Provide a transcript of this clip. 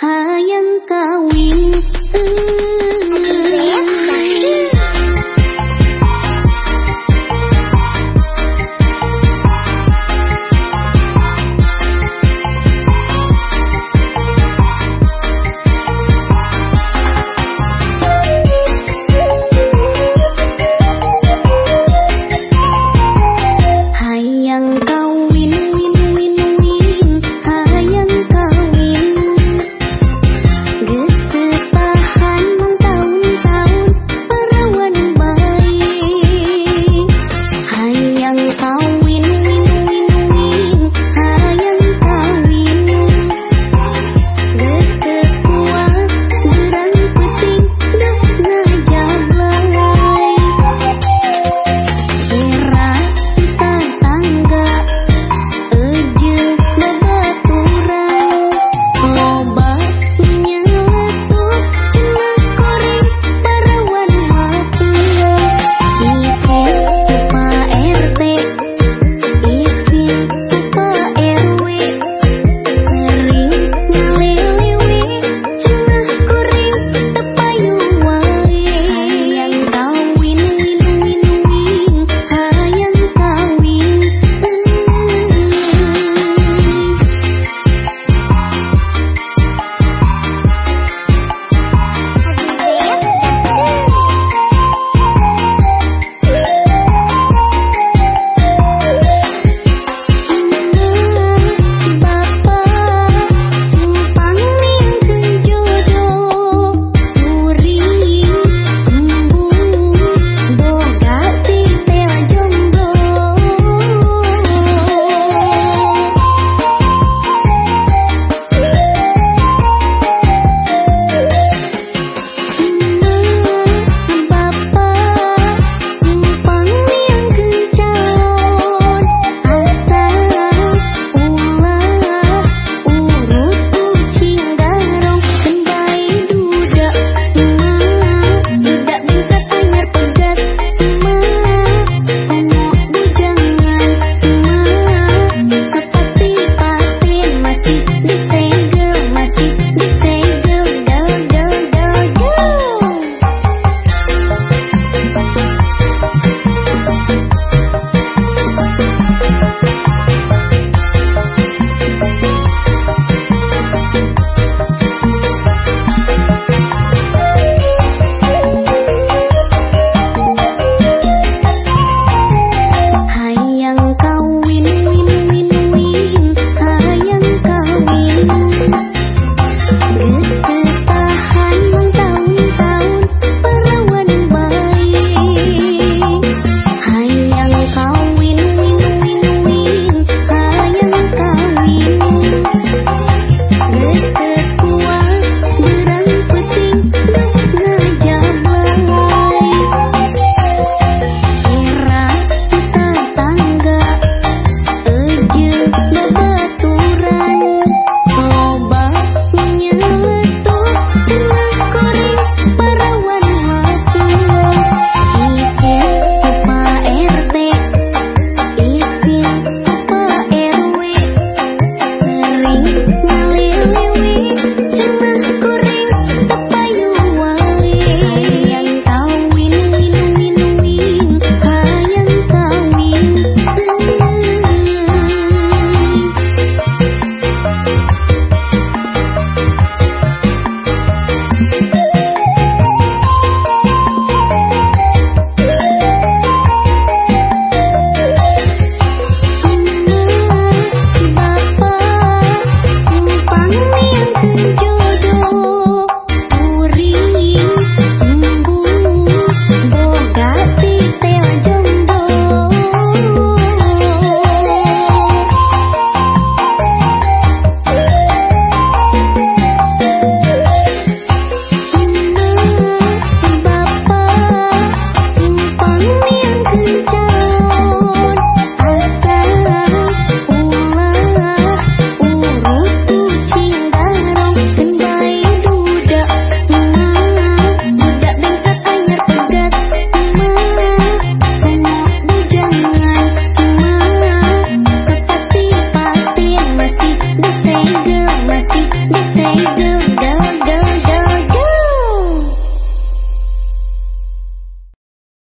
hayang kawin